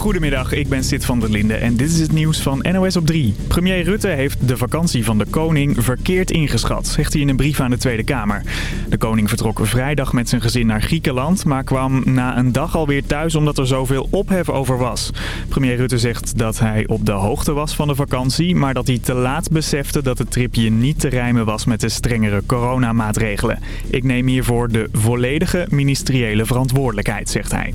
Goedemiddag, ik ben Sid van der Linde en dit is het nieuws van NOS op 3. Premier Rutte heeft de vakantie van de koning verkeerd ingeschat, zegt hij in een brief aan de Tweede Kamer. De koning vertrok vrijdag met zijn gezin naar Griekenland, maar kwam na een dag alweer thuis omdat er zoveel ophef over was. Premier Rutte zegt dat hij op de hoogte was van de vakantie, maar dat hij te laat besefte dat het tripje niet te rijmen was met de strengere coronamaatregelen. Ik neem hiervoor de volledige ministeriële verantwoordelijkheid, zegt hij.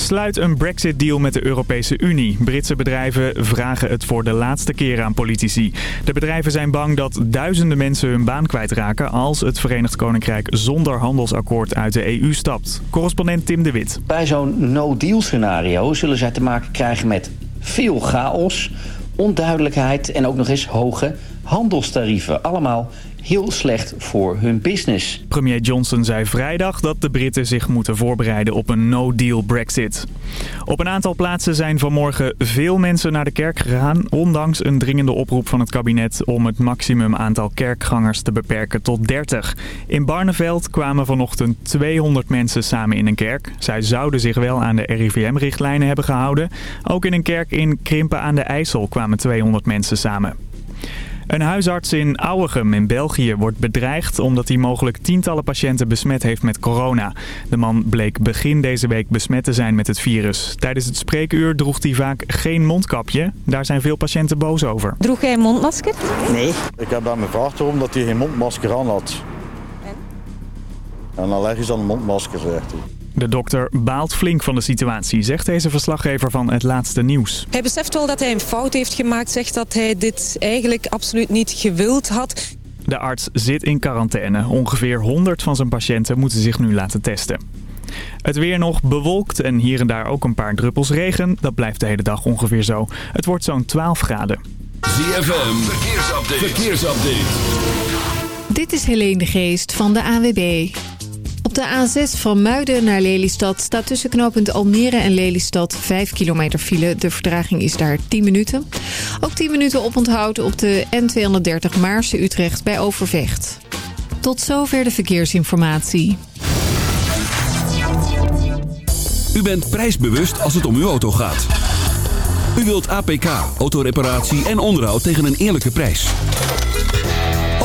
Sluit een Brexit-deal met de Europese Unie. Britse bedrijven vragen het voor de laatste keer aan politici. De bedrijven zijn bang dat duizenden mensen hun baan kwijtraken... als het Verenigd Koninkrijk zonder handelsakkoord uit de EU stapt. Correspondent Tim de Wit. Bij zo'n no-deal scenario zullen zij te maken krijgen met veel chaos, onduidelijkheid... en ook nog eens hoge handelstarieven. Allemaal heel slecht voor hun business. Premier Johnson zei vrijdag dat de Britten zich moeten voorbereiden op een no-deal Brexit. Op een aantal plaatsen zijn vanmorgen veel mensen naar de kerk gegaan... ondanks een dringende oproep van het kabinet om het maximum aantal kerkgangers te beperken tot 30. In Barneveld kwamen vanochtend 200 mensen samen in een kerk. Zij zouden zich wel aan de RIVM-richtlijnen hebben gehouden. Ook in een kerk in Krimpen aan de IJssel kwamen 200 mensen samen. Een huisarts in Auwegem in België wordt bedreigd omdat hij mogelijk tientallen patiënten besmet heeft met corona. De man bleek begin deze week besmet te zijn met het virus. Tijdens het spreekuur droeg hij vaak geen mondkapje. Daar zijn veel patiënten boos over. Droeg jij een mondmasker? Nee. Ik heb aan mijn vraag erom dat hij geen mondmasker aan had. En? En allergisch aan een mondmasker, zegt hij. De dokter baalt flink van de situatie, zegt deze verslaggever van Het Laatste Nieuws. Hij beseft wel dat hij een fout heeft gemaakt, zegt dat hij dit eigenlijk absoluut niet gewild had. De arts zit in quarantaine. Ongeveer 100 van zijn patiënten moeten zich nu laten testen. Het weer nog bewolkt en hier en daar ook een paar druppels regen. Dat blijft de hele dag ongeveer zo. Het wordt zo'n 12 graden. ZFM, verkeersupdate. verkeersupdate. Dit is Helene de Geest van de AWB. De A6 van Muiden naar Lelystad staat tussen knooppunt Almere en Lelystad 5 kilometer file. De verdraging is daar 10 minuten. Ook 10 minuten oponthoud op de N230 Maarse Utrecht bij Overvecht. Tot zover de verkeersinformatie. U bent prijsbewust als het om uw auto gaat. U wilt APK, autoreparatie en onderhoud tegen een eerlijke prijs.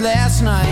Last night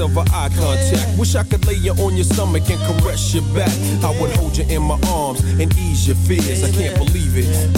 Our eye contact. Wish I could lay you on your stomach and caress your back. I would hold you in my arms and ease your fears. I can't believe it.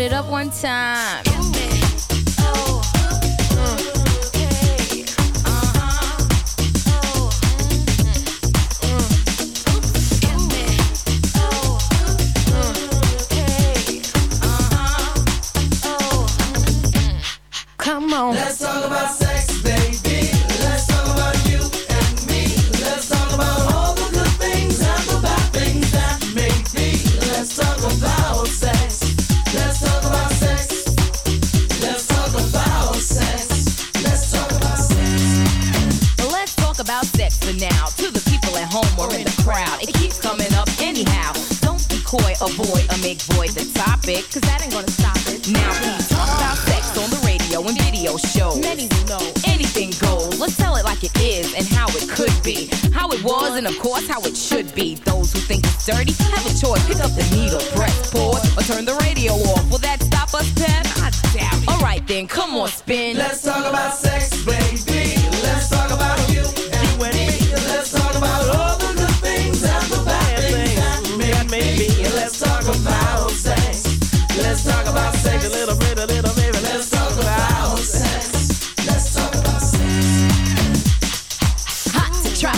It up one time. Of course how it should be. Those who think it's dirty have a choice. Pick up the needle,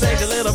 Take a little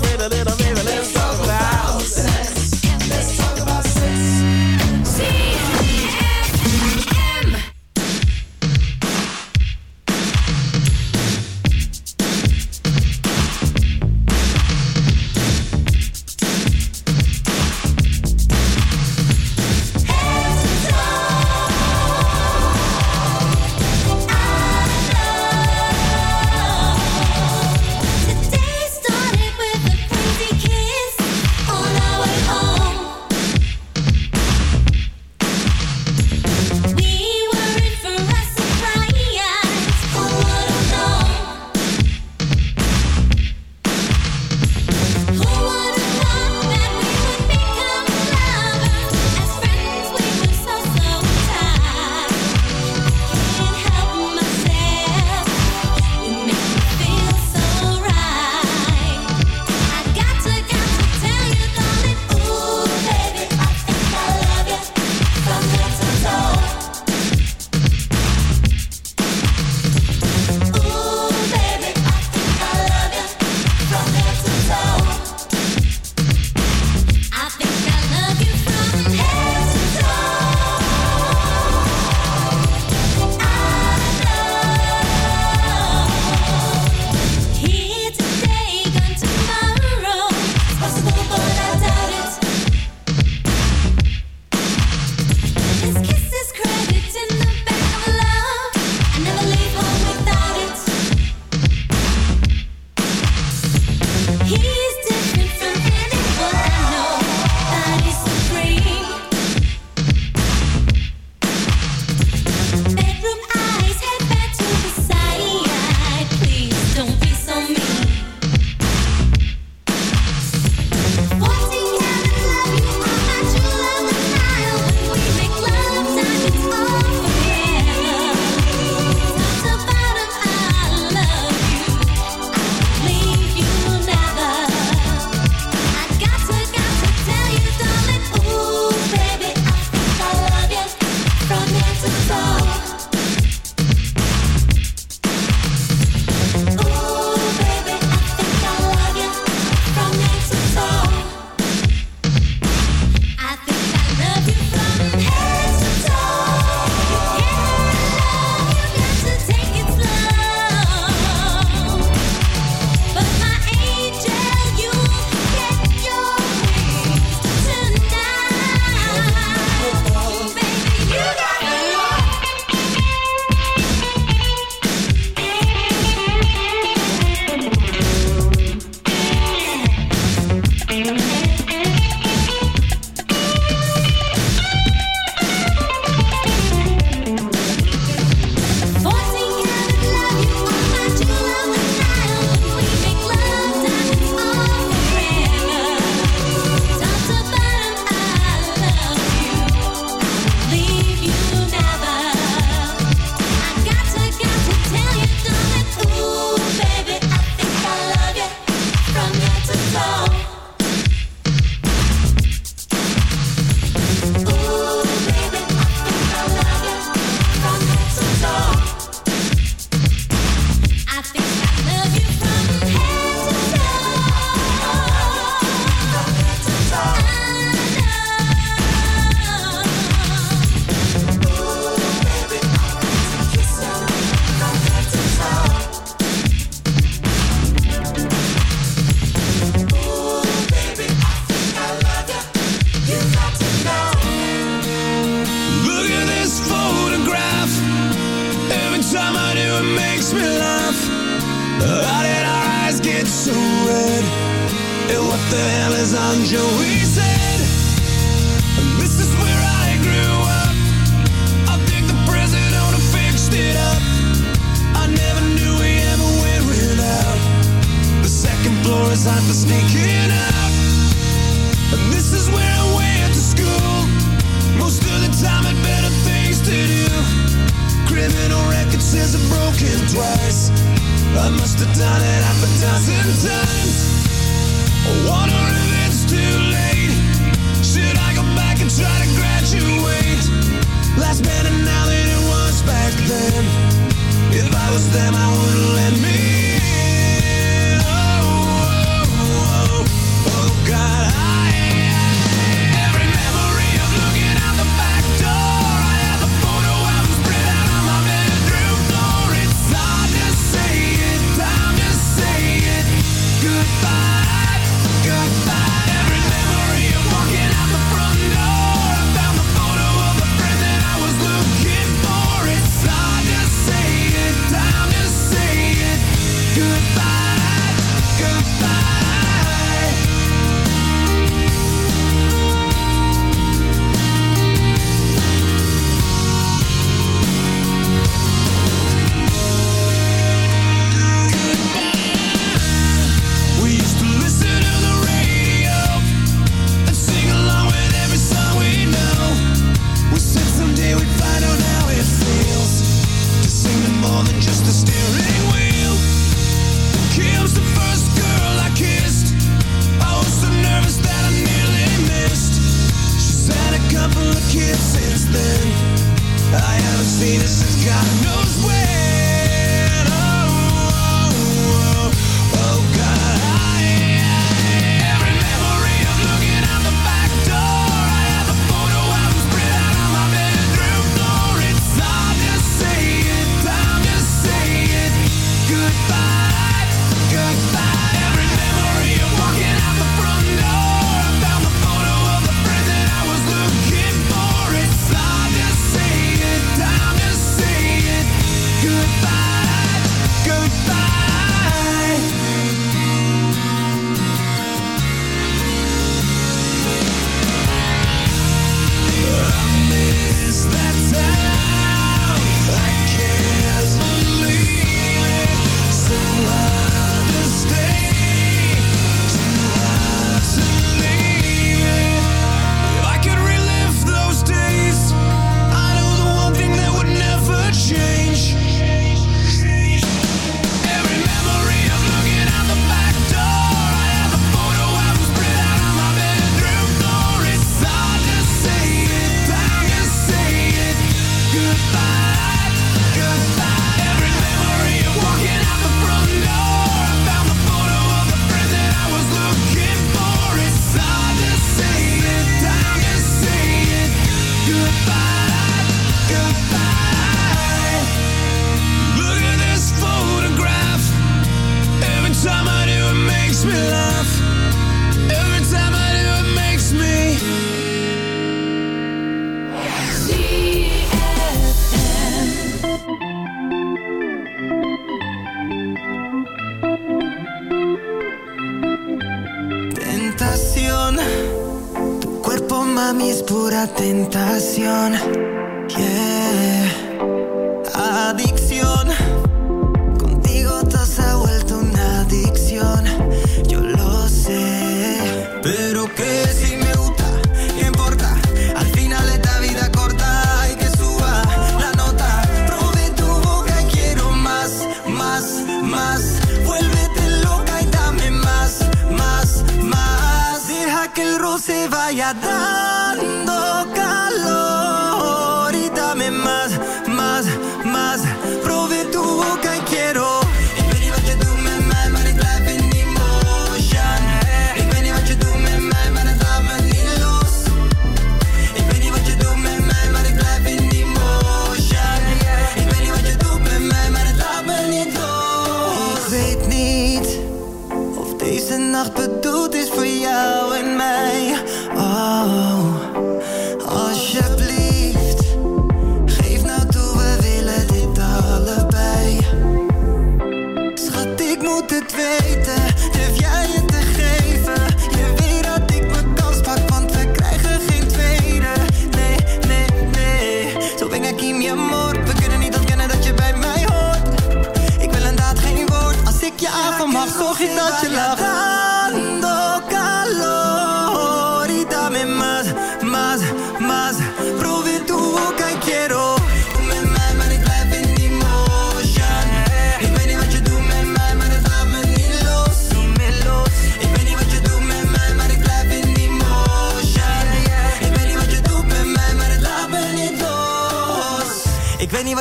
Durf jij het te geven?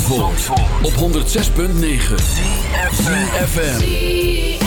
Zandvoort, op 106.9 CFFM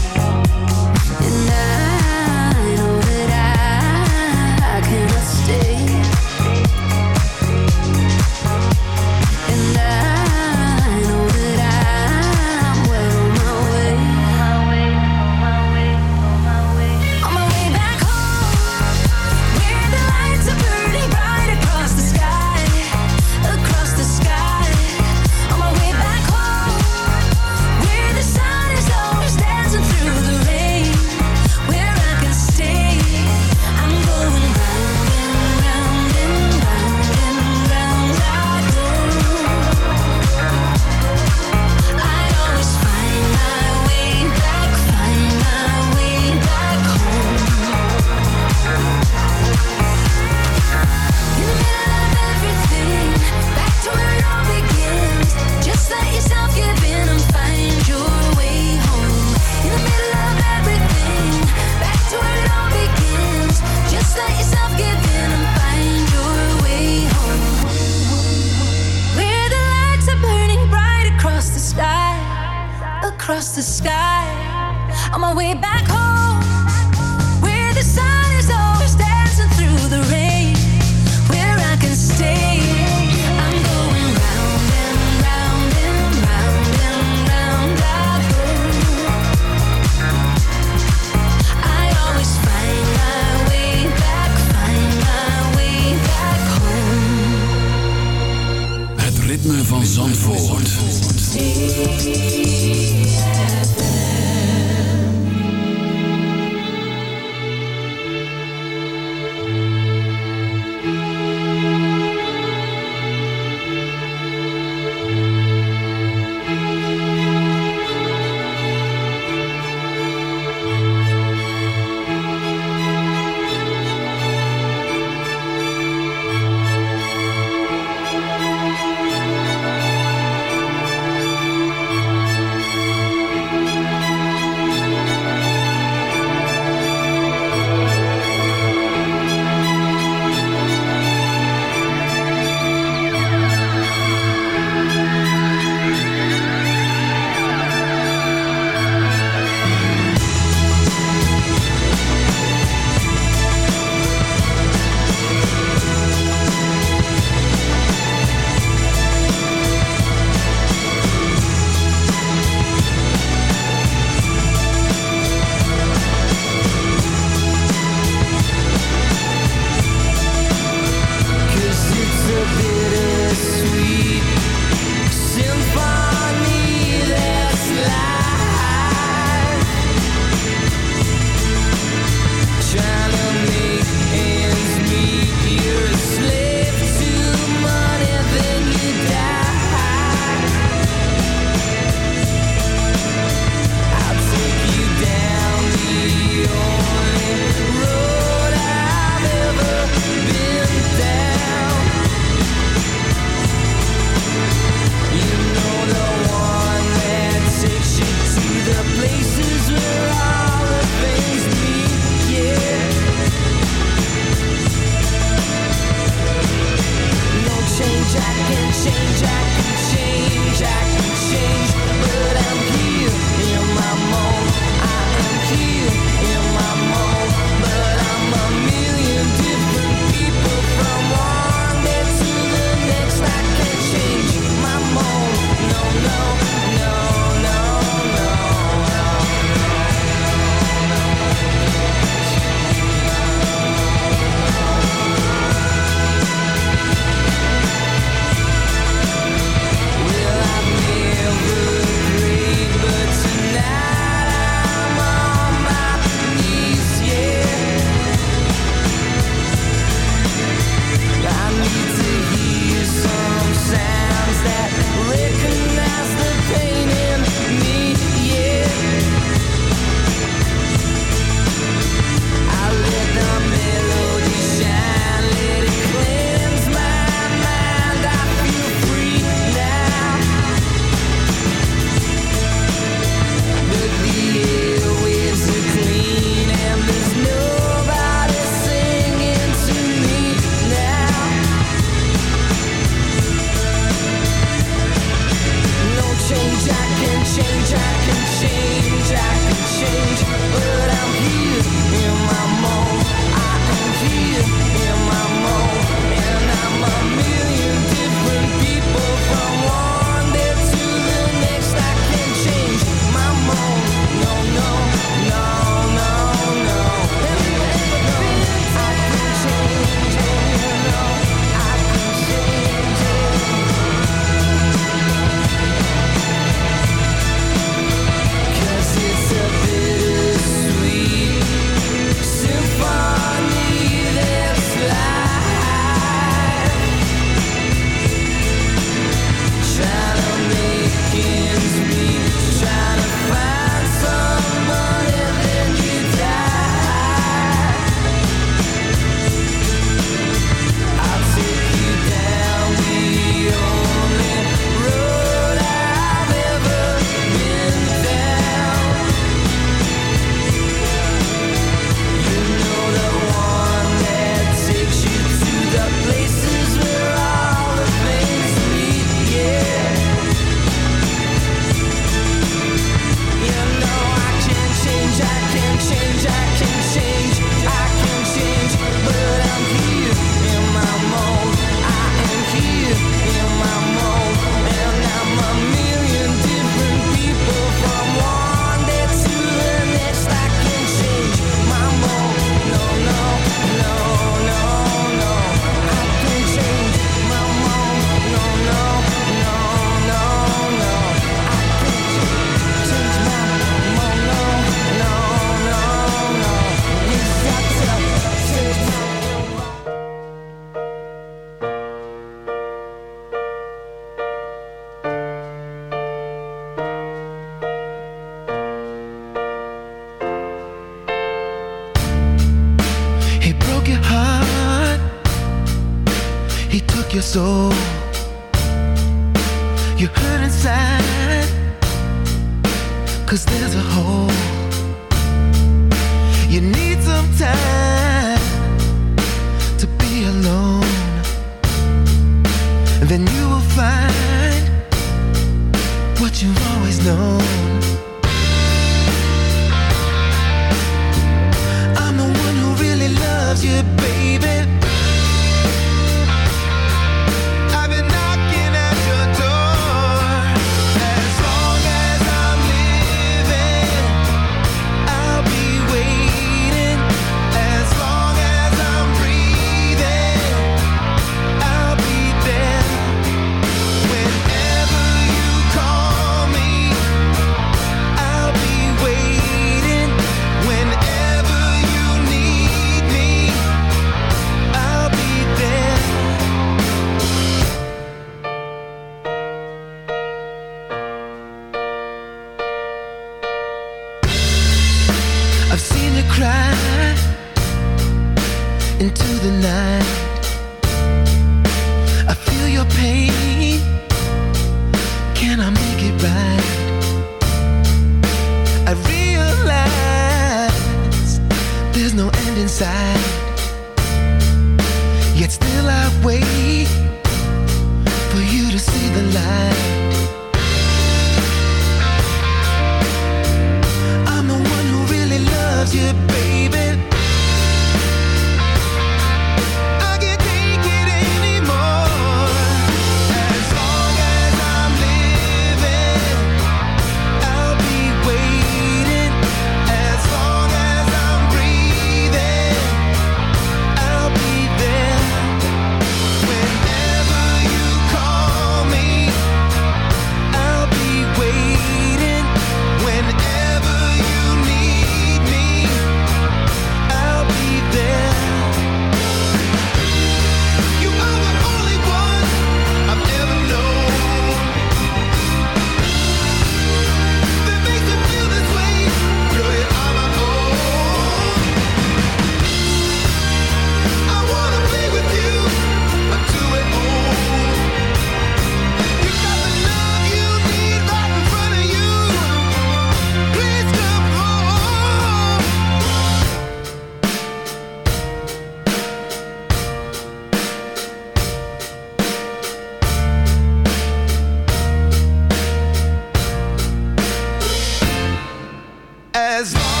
as long